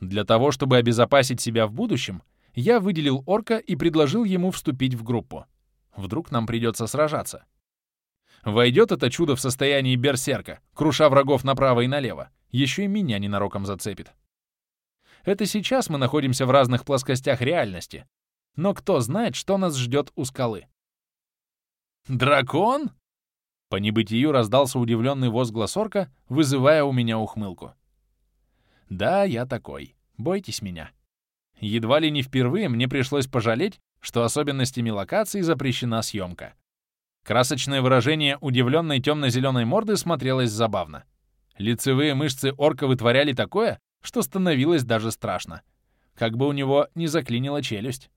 Для того, чтобы обезопасить себя в будущем, я выделил орка и предложил ему вступить в группу. Вдруг нам придется сражаться. Войдет это чудо в состоянии берсерка, круша врагов направо и налево, еще и меня ненароком зацепит. Это сейчас мы находимся в разных плоскостях реальности, но кто знает, что нас ждет у скалы. «Дракон?» По небытию раздался удивленный возглас орка, вызывая у меня ухмылку. «Да, я такой. Бойтесь меня». Едва ли не впервые мне пришлось пожалеть, что особенностями локации запрещена съемка. Красочное выражение удивленной темно-зеленой морды смотрелось забавно. Лицевые мышцы орка вытворяли такое, что становилось даже страшно. Как бы у него не заклинила челюсть.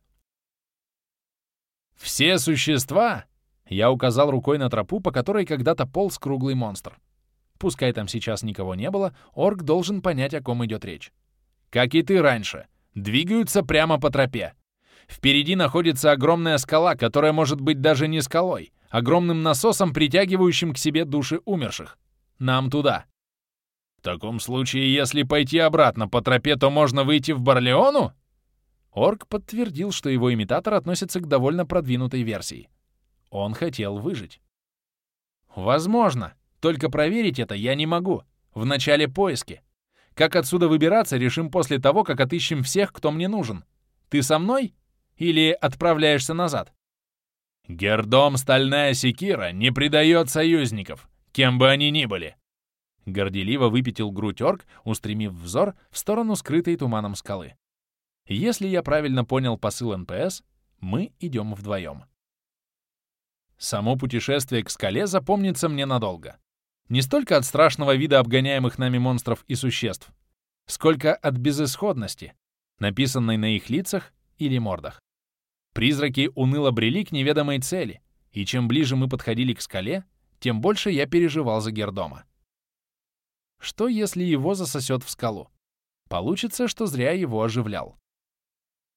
«Все существа!» Я указал рукой на тропу, по которой когда-то полз круглый монстр. Пускай там сейчас никого не было, орк должен понять, о ком идет речь. Как и ты раньше, двигаются прямо по тропе. Впереди находится огромная скала, которая может быть даже не скалой, огромным насосом, притягивающим к себе души умерших. Нам туда. В таком случае, если пойти обратно по тропе, то можно выйти в Барлеону? Орк подтвердил, что его имитатор относится к довольно продвинутой версии. Он хотел выжить. Возможно, только проверить это я не могу. В начале поиски. Как отсюда выбираться, решим после того, как отыщем всех, кто мне нужен. Ты со мной? Или отправляешься назад? Гердом Стальная Секира не предает союзников, кем бы они ни были. Горделиво выпятил грудь орк, устремив взор в сторону скрытой туманом скалы. Если я правильно понял посыл НПС, мы идем вдвоем. Само путешествие к скале запомнится мне надолго. Не столько от страшного вида обгоняемых нами монстров и существ, сколько от безысходности, написанной на их лицах или мордах. Призраки уныло брели к неведомой цели, и чем ближе мы подходили к скале, тем больше я переживал за Гердома. Что, если его засосет в скалу? Получится, что зря его оживлял.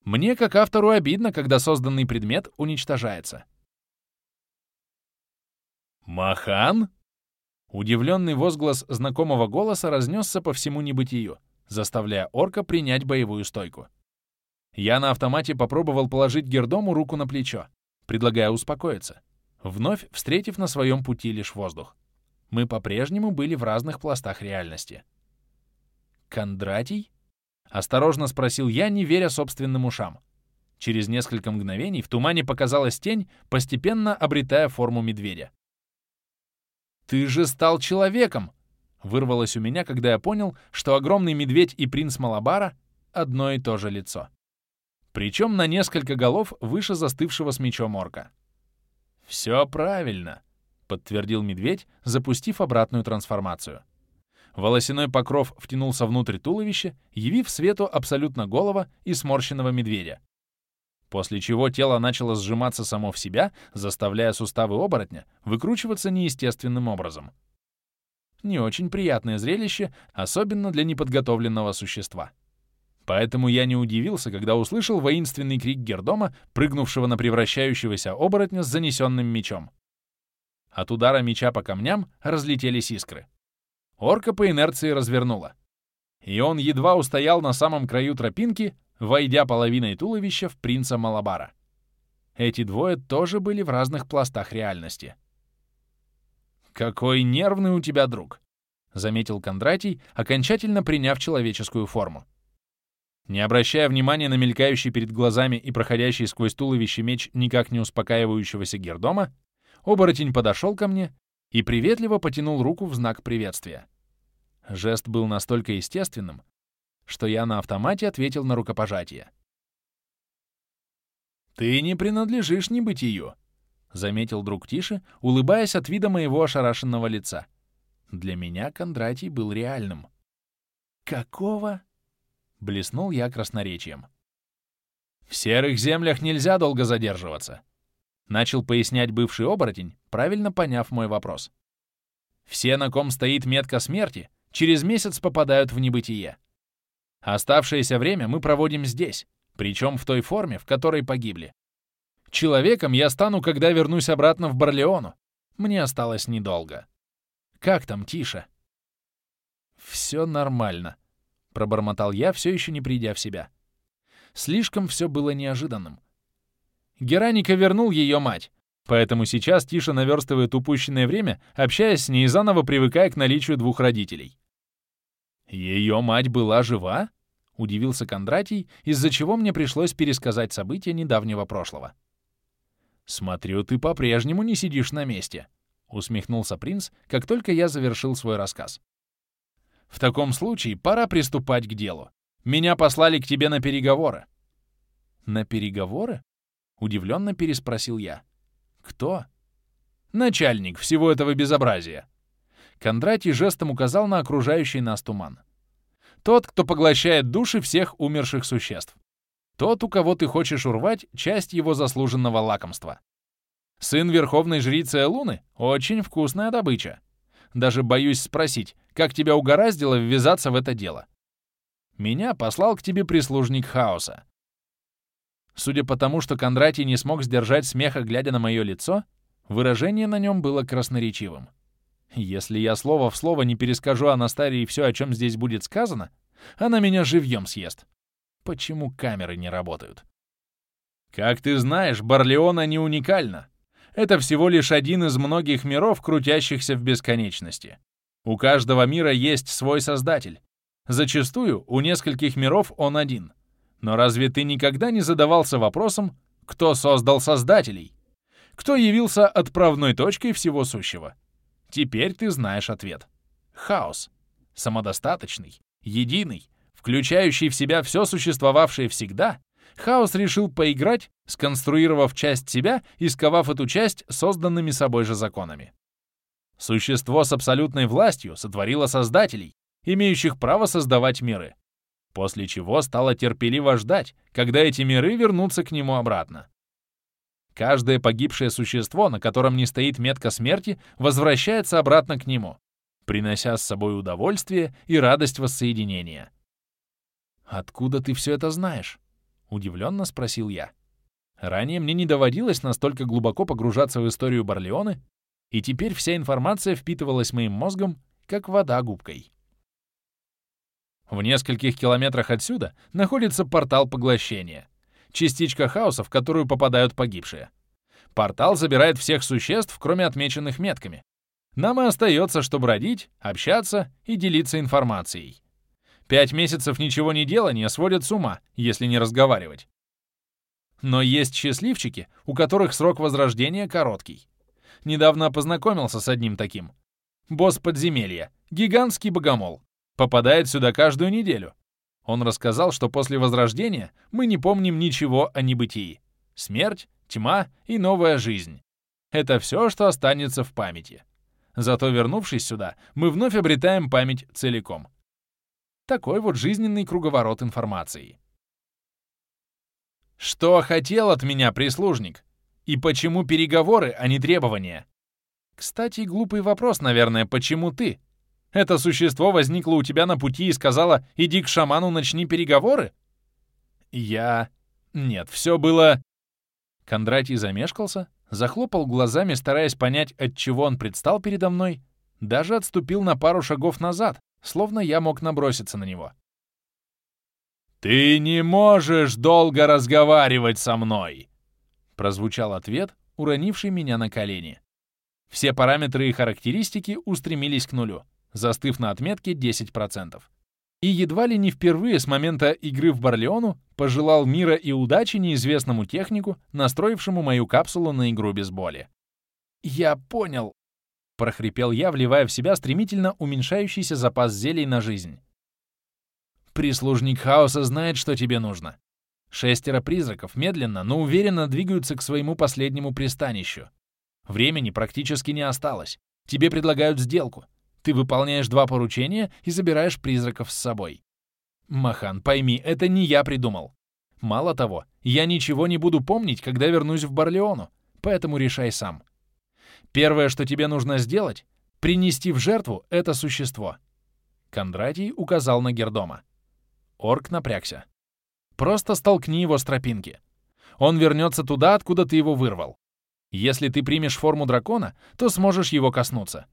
Мне, как автору, обидно, когда созданный предмет уничтожается. «Махан?» Удивленный возглас знакомого голоса разнесся по всему небытию, заставляя орка принять боевую стойку. Я на автомате попробовал положить Гердому руку на плечо, предлагая успокоиться, вновь встретив на своем пути лишь воздух. Мы по-прежнему были в разных пластах реальности. «Кондратий?» — осторожно спросил я, не веря собственным ушам. Через несколько мгновений в тумане показалась тень, постепенно обретая форму медведя. «Ты же стал человеком!» — вырвалось у меня, когда я понял, что огромный медведь и принц Малабара — одно и то же лицо. Причем на несколько голов выше застывшего с мечом орка. «Все правильно», — подтвердил медведь, запустив обратную трансформацию. Волосяной покров втянулся внутрь туловища, явив свету абсолютно голого и сморщенного медведя. После чего тело начало сжиматься само в себя, заставляя суставы оборотня выкручиваться неестественным образом. Не очень приятное зрелище, особенно для неподготовленного существа. Поэтому я не удивился, когда услышал воинственный крик Гердома, прыгнувшего на превращающегося оборотня с занесенным мечом. От удара меча по камням разлетелись искры. Орка по инерции развернула. И он едва устоял на самом краю тропинки, войдя половиной туловища в принца Малабара. Эти двое тоже были в разных пластах реальности. «Какой нервный у тебя друг!» — заметил Кондратий, окончательно приняв человеческую форму. Не обращая внимания на мелькающий перед глазами и проходящий сквозь туловище меч никак не успокаивающегося Гердома, оборотень подошел ко мне и приветливо потянул руку в знак приветствия. Жест был настолько естественным, что я на автомате ответил на рукопожатие. «Ты не принадлежишь небытию», — заметил друг Тиши, улыбаясь от вида моего ошарашенного лица. Для меня Кондратий был реальным. «Какого?» — блеснул я красноречием. «В серых землях нельзя долго задерживаться», Начал пояснять бывший оборотень, правильно поняв мой вопрос. Все, на ком стоит метка смерти, через месяц попадают в небытие. Оставшееся время мы проводим здесь, причем в той форме, в которой погибли. Человеком я стану, когда вернусь обратно в Барлеону. Мне осталось недолго. Как там, Тиша? Все нормально. пробормотал я, все еще не придя в себя. Слишком все было неожиданным. Гераника вернул ее мать, поэтому сейчас Тиша наверстывает упущенное время, общаясь с ней заново привыкая к наличию двух родителей. «Ее мать была жива?» — удивился Кондратий, из-за чего мне пришлось пересказать события недавнего прошлого. «Смотрю, ты по-прежнему не сидишь на месте», — усмехнулся принц, как только я завершил свой рассказ. «В таком случае пора приступать к делу. Меня послали к тебе на переговоры». «На переговоры?» — удивленно переспросил я. «Кто?» «Начальник всего этого безобразия». Кондратий жестом указал на окружающий нас туман. «Тот, кто поглощает души всех умерших существ. Тот, у кого ты хочешь урвать часть его заслуженного лакомства. Сын верховной жрицы Элуны — очень вкусная добыча. Даже боюсь спросить, как тебя угораздило ввязаться в это дело. Меня послал к тебе прислужник хаоса. Судя по тому, что Кондратий не смог сдержать смеха, глядя на мое лицо, выражение на нем было красноречивым. Если я слово в слово не перескажу Анастарии все, о чем здесь будет сказано, она меня живьем съест. Почему камеры не работают? Как ты знаешь, Барлеона не уникальна. Это всего лишь один из многих миров, крутящихся в бесконечности. У каждого мира есть свой создатель. Зачастую у нескольких миров он один. Но разве ты никогда не задавался вопросом, кто создал создателей? Кто явился отправной точкой всего сущего? Теперь ты знаешь ответ. Хаос. Самодостаточный, единый, включающий в себя все существовавшее всегда, Хаос решил поиграть, сконструировав часть себя и сковав эту часть созданными собой же законами. Существо с абсолютной властью сотворило создателей, имеющих право создавать миры, после чего стало терпеливо ждать, когда эти миры вернутся к нему обратно. Каждое погибшее существо, на котором не стоит метка смерти, возвращается обратно к нему, принося с собой удовольствие и радость воссоединения. «Откуда ты все это знаешь?» — удивленно спросил я. Ранее мне не доводилось настолько глубоко погружаться в историю Барлеоны, и теперь вся информация впитывалась моим мозгом, как вода губкой. В нескольких километрах отсюда находится портал поглощения. Частичка хаоса, в которую попадают погибшие. Портал забирает всех существ, кроме отмеченных метками. Нам и остается, что бродить, общаться и делиться информацией. Пять месяцев ничего не делания сводят с ума, если не разговаривать. Но есть счастливчики, у которых срок возрождения короткий. Недавно познакомился с одним таким. Босс подземелья, гигантский богомол. Попадает сюда каждую неделю. Он рассказал, что после возрождения мы не помним ничего о небытии. Смерть, тьма и новая жизнь. Это все, что останется в памяти. Зато вернувшись сюда, мы вновь обретаем память целиком. Такой вот жизненный круговорот информации. Что хотел от меня прислужник? И почему переговоры, а не требования? Кстати, глупый вопрос, наверное, почему ты? Это существо возникло у тебя на пути и сказала «иди к шаману, начни переговоры»? Я... Нет, все было... Кондратий замешкался, захлопал глазами, стараясь понять, от чего он предстал передо мной, даже отступил на пару шагов назад, словно я мог наброситься на него. «Ты не можешь долго разговаривать со мной!» прозвучал ответ, уронивший меня на колени. Все параметры и характеристики устремились к нулю, застыв на отметке 10%. И едва ли не впервые с момента игры в Барлеону пожелал мира и удачи неизвестному технику, настроившему мою капсулу на игру без боли. «Я понял», — прохрипел я, вливая в себя стремительно уменьшающийся запас зелий на жизнь. «Прислужник хаоса знает, что тебе нужно. Шестеро призраков медленно, но уверенно двигаются к своему последнему пристанищу. Времени практически не осталось. Тебе предлагают сделку. Ты выполняешь два поручения и забираешь призраков с собой. Махан, пойми, это не я придумал. Мало того, я ничего не буду помнить, когда вернусь в Барлеону, поэтому решай сам. Первое, что тебе нужно сделать — принести в жертву это существо. Кондратий указал на Гердома. Орк напрягся. Просто столкни его с тропинки. Он вернется туда, откуда ты его вырвал. Если ты примешь форму дракона, то сможешь его коснуться.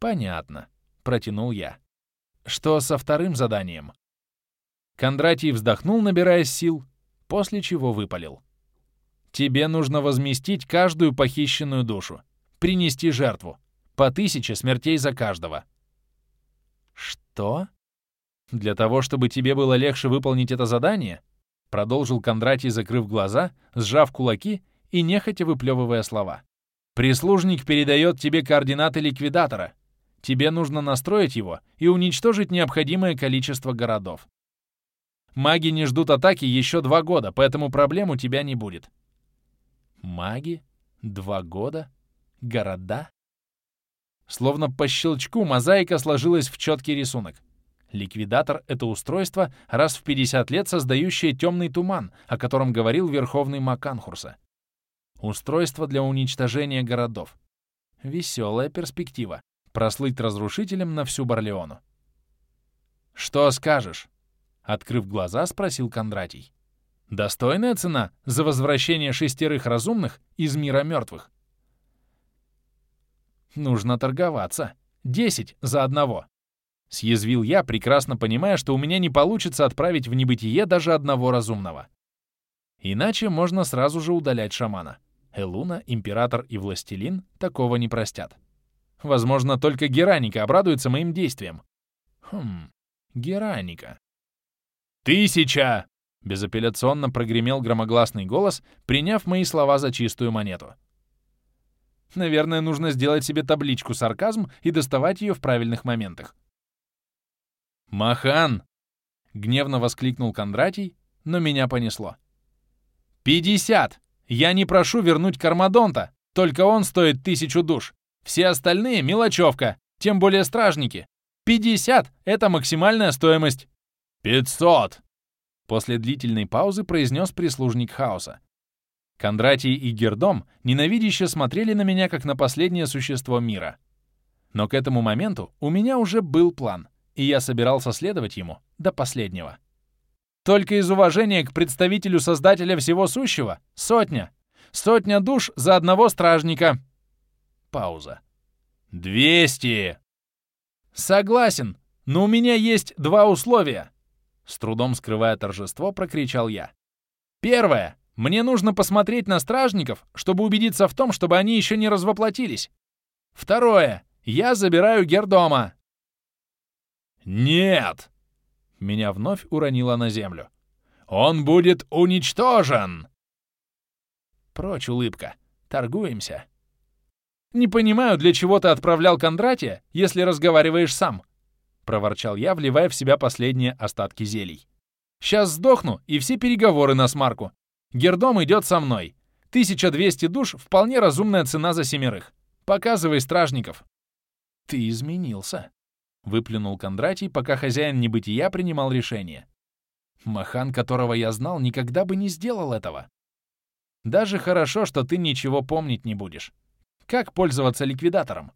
Понятно, протянул я. Что со вторым заданием? Кондратий вздохнул, набираясь сил, после чего выпалил. «Тебе нужно возместить каждую похищенную душу, принести жертву, по тысяче смертей за каждого». «Что?» «Для того, чтобы тебе было легче выполнить это задание?» Продолжил Кондратий, закрыв глаза, сжав кулаки и нехотя выплевывая слова. «Прислужник передает тебе координаты ликвидатора. Тебе нужно настроить его и уничтожить необходимое количество городов. Маги не ждут атаки еще два года, поэтому проблем у тебя не будет». «Маги? Два года? Города?» Словно по щелчку мозаика сложилась в четкий рисунок. Ликвидатор — это устройство, раз в 50 лет создающее темный туман, о котором говорил верховный Маканхурса. Устройство для уничтожения городов. Веселая перспектива. Прослыть разрушителем на всю Барлеону. «Что скажешь?» — открыв глаза, спросил Кондратий. «Достойная цена за возвращение шестерых разумных из мира мертвых?» Нужно торговаться. Десять за одного. Съязвил я, прекрасно понимая, что у меня не получится отправить в небытие даже одного разумного. Иначе можно сразу же удалять шамана. Элуна, Император и Властелин такого не простят. Возможно, только Гераника обрадуется моим действиям. Хм, Гераника. «Тысяча!» — безапелляционно прогремел громогласный голос, приняв мои слова за чистую монету. Наверное, нужно сделать себе табличку «Сарказм» и доставать ее в правильных моментах. «Махан!» — гневно воскликнул Кондратий, но меня понесло. «Пятьдесят! Я не прошу вернуть Кармадонта, только он стоит тысячу душ. Все остальные — мелочевка, тем более стражники. Пятьдесят — это максимальная стоимость». «Пятьсот!» После длительной паузы произнес прислужник хаоса. Кондратий и Гердом ненавидяще смотрели на меня, как на последнее существо мира. Но к этому моменту у меня уже был план, и я собирался следовать ему до последнего. Только из уважения к представителю Создателя Всего Сущего — сотня. Сотня душ за одного стражника. Пауза. «Двести!» «Согласен, но у меня есть два условия!» С трудом скрывая торжество, прокричал я. «Первое. Мне нужно посмотреть на стражников, чтобы убедиться в том, чтобы они еще не развоплотились. Второе. Я забираю Гердома. Нет! Меня вновь уронило на землю. Он будет уничтожен! Прочь улыбка. Торгуемся. Не понимаю, для чего ты отправлял Кондратия, если разговариваешь сам. Проворчал я, вливая в себя последние остатки зелий. Сейчас сдохну, и все переговоры на смарку. Гердом идет со мной. 1200 душ — вполне разумная цена за семерых. Показывай стражников». «Ты изменился», — выплюнул Кондратий, пока хозяин небытия принимал решение. «Махан, которого я знал, никогда бы не сделал этого. Даже хорошо, что ты ничего помнить не будешь. Как пользоваться ликвидатором?»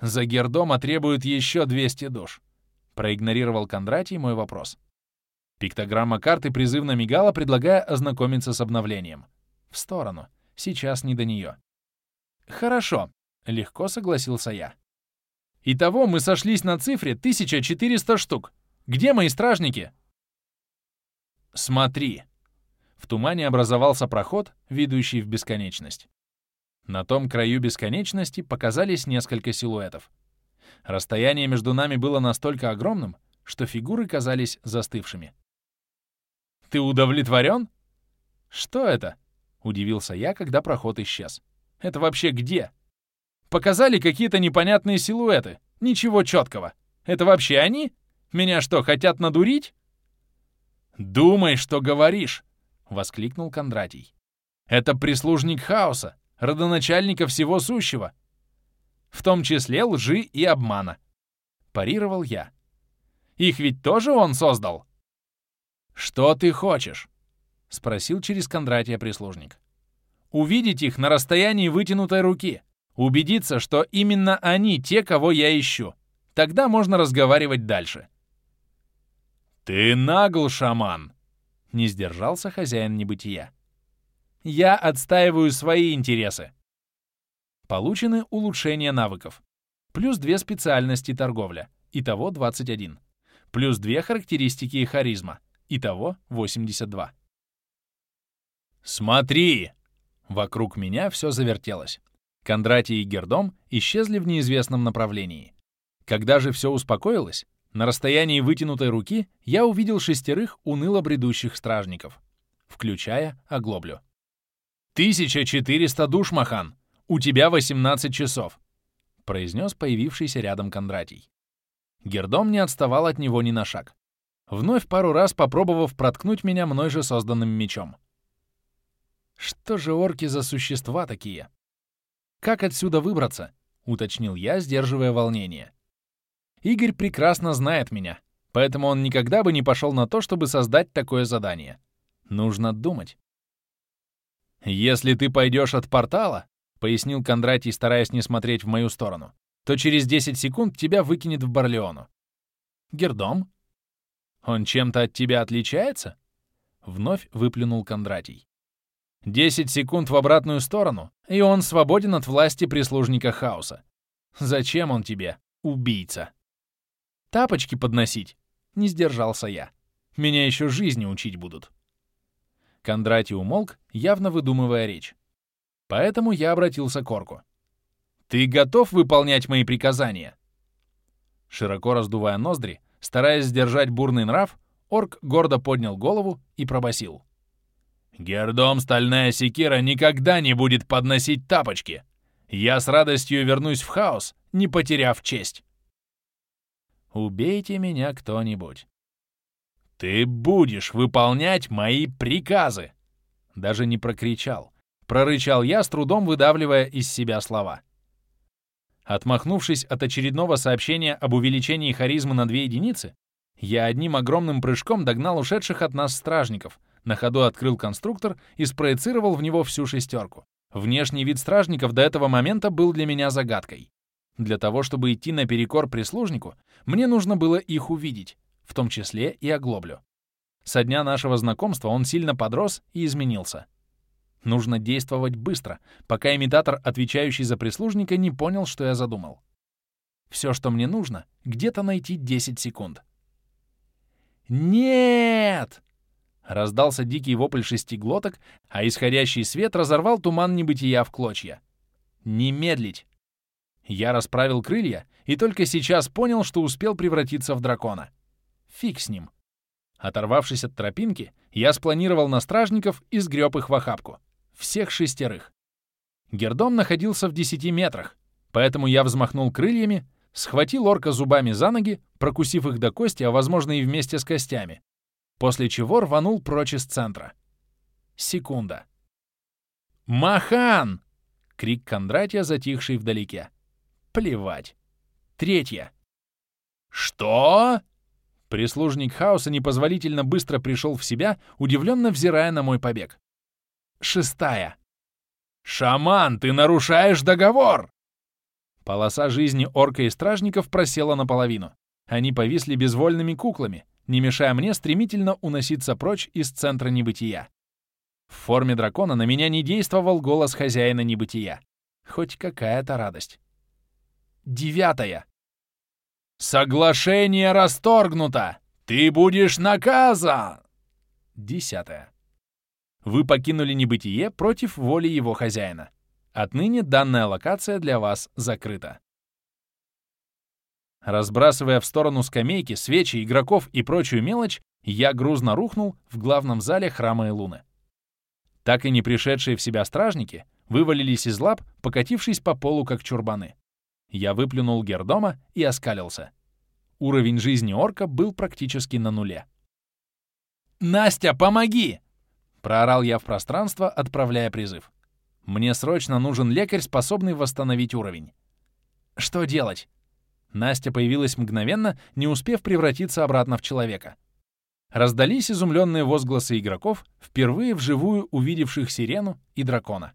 «За Гердома требуют еще 200 душ», — проигнорировал Кондратий мой вопрос. Пиктограмма карты призывно мигала, предлагая ознакомиться с обновлением. В сторону. Сейчас не до нее. «Хорошо», — легко согласился я. «Итого мы сошлись на цифре 1400 штук. Где мои стражники?» «Смотри». В тумане образовался проход, ведущий в бесконечность. На том краю бесконечности показались несколько силуэтов. Расстояние между нами было настолько огромным, что фигуры казались застывшими. Ты удовлетворен?» «Что это?» — удивился я, когда проход исчез. «Это вообще где?» «Показали какие-то непонятные силуэты. Ничего четкого. Это вообще они? Меня что, хотят надурить?» «Думай, что говоришь!» — воскликнул Кондратий. «Это прислужник хаоса, родоначальника всего сущего, в том числе лжи и обмана», — парировал я. «Их ведь тоже он создал?» «Что ты хочешь?» — спросил через Кондратия прислужник. «Увидеть их на расстоянии вытянутой руки. Убедиться, что именно они те, кого я ищу. Тогда можно разговаривать дальше». «Ты нагл, шаман!» — не сдержался хозяин небытия. «Я отстаиваю свои интересы». Получены улучшения навыков. Плюс две специальности торговля. Итого 21. плюс две характеристики и харизма. Итого 82. «Смотри!» Вокруг меня все завертелось. Кондратий и Гердом исчезли в неизвестном направлении. Когда же все успокоилось, на расстоянии вытянутой руки я увидел шестерых уныло бредущих стражников, включая оглоблю. «1400 душ, Махан! У тебя 18 часов!» — произнес появившийся рядом Кондратий. Гердом не отставал от него ни на шаг, вновь пару раз попробовав проткнуть меня мной же созданным мечом. Что же орки за существа такие? Как отсюда выбраться? Уточнил я, сдерживая волнение. Игорь прекрасно знает меня, поэтому он никогда бы не пошел на то, чтобы создать такое задание. Нужно думать. «Если ты пойдешь от портала», — пояснил Кондратий, стараясь не смотреть в мою сторону, то через 10 секунд тебя выкинет в Барлеону. «Гердом? Он чем-то от тебя отличается?» Вновь выплюнул Кондратий. Десять секунд в обратную сторону, и он свободен от власти прислужника хаоса. Зачем он тебе, убийца? Тапочки подносить? Не сдержался я. Меня еще жизни учить будут. Кондратий умолк, явно выдумывая речь. Поэтому я обратился к Орку. «Ты готов выполнять мои приказания?» Широко раздувая ноздри, стараясь сдержать бурный нрав, Орк гордо поднял голову и пробасил. Гердом Стальная Секира никогда не будет подносить тапочки. Я с радостью вернусь в хаос, не потеряв честь. Убейте меня кто-нибудь. Ты будешь выполнять мои приказы. Даже не прокричал. Прорычал я, с трудом выдавливая из себя слова. Отмахнувшись от очередного сообщения об увеличении харизмы на две единицы, я одним огромным прыжком догнал ушедших от нас стражников — на ходу открыл конструктор и спроецировал в него всю шестерку. Внешний вид стражников до этого момента был для меня загадкой. Для того, чтобы идти наперекор прислужнику, мне нужно было их увидеть, в том числе и оглоблю. Со дня нашего знакомства он сильно подрос и изменился. Нужно действовать быстро, пока имитатор, отвечающий за прислужника, не понял, что я задумал. Все, что мне нужно, где-то найти 10 секунд. «Нет!» Раздался дикий вопль шести глоток, а исходящий свет разорвал туман небытия в клочья. «Не медлить!» Я расправил крылья и только сейчас понял, что успел превратиться в дракона. Фиг с ним. Оторвавшись от тропинки, я спланировал на стражников и сгреб их в охапку. Всех шестерых. Гердом находился в десяти метрах, поэтому я взмахнул крыльями, схватил орка зубами за ноги, прокусив их до кости, а возможно и вместе с костями, после чего рванул прочь из центра. Секунда. «Махан!» — крик Кондратья, затихший вдалеке. «Плевать. Третья». «Что?» Прислужник хаоса непозволительно быстро пришел в себя, удивленно взирая на мой побег. Шестая. «Шаман, ты нарушаешь договор!» Полоса жизни орка и стражников просела наполовину. Они повисли безвольными куклами, не мешая мне стремительно уноситься прочь из центра небытия. В форме дракона на меня не действовал голос хозяина небытия. Хоть какая-то радость. Девятая. «Соглашение расторгнуто! Ты будешь наказан!» Десятая. Вы покинули небытие против воли его хозяина. Отныне данная локация для вас закрыта. Разбрасывая в сторону скамейки, свечи, игроков и прочую мелочь, я грузно рухнул в главном зале храма Элуны. Так и не пришедшие в себя стражники вывалились из лап, покатившись по полу, как чурбаны. Я выплюнул гердома и оскалился. Уровень жизни орка был практически на нуле. «Настя, помоги!» — проорал я в пространство, отправляя призыв. «Мне срочно нужен лекарь, способный восстановить уровень». «Что делать?» Настя появилась мгновенно, не успев превратиться обратно в человека. Раздались изумленные возгласы игроков, впервые вживую увидевших сирену и дракона.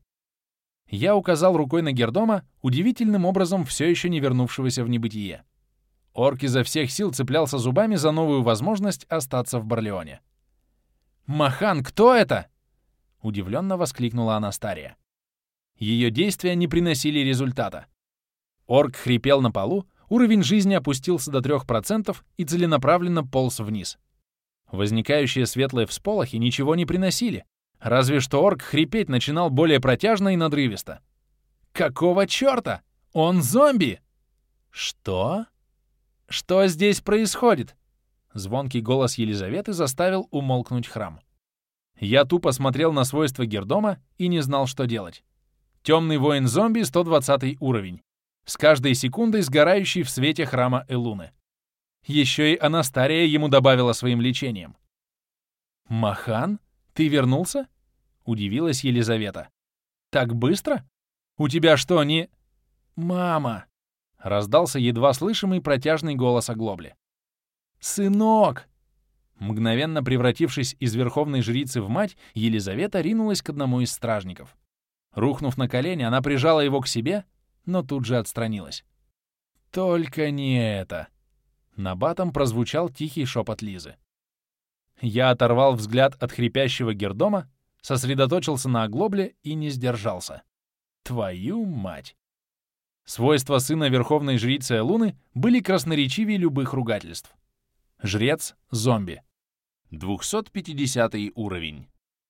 Я указал рукой на Гердома, удивительным образом все еще не вернувшегося в небытие. Орк изо всех сил цеплялся зубами за новую возможность остаться в Барлеоне. «Махан, кто это?» — удивленно воскликнула Анастария. Ее действия не приносили результата. Орк хрипел на полу, уровень жизни опустился до 3% и целенаправленно полз вниз. Возникающие светлые всполохи ничего не приносили, разве что орк хрипеть начинал более протяжно и надрывисто. «Какого чёрта? Он зомби!» «Что? Что здесь происходит?» Звонкий голос Елизаветы заставил умолкнуть храм. Я тупо смотрел на свойства Гердома и не знал, что делать. Темный воин-зомби, 120 уровень. С каждой секундой сгорающий в свете храма Элуны. Еще и Анастария ему добавила своим лечением. «Махан, ты вернулся?» — удивилась Елизавета. «Так быстро? У тебя что, не...» «Мама!» — раздался едва слышимый протяжный голос оглобли. «Сынок!» Мгновенно превратившись из верховной жрицы в мать, Елизавета ринулась к одному из стражников. Рухнув на колени, она прижала его к себе, но тут же отстранилась. «Только не это!» На батом прозвучал тихий шепот Лизы. Я оторвал взгляд от хрипящего гердома, сосредоточился на оглобле и не сдержался. Твою мать! Свойства сына верховной жрицы Луны были красноречивее любых ругательств. Жрец — зомби. 250 уровень.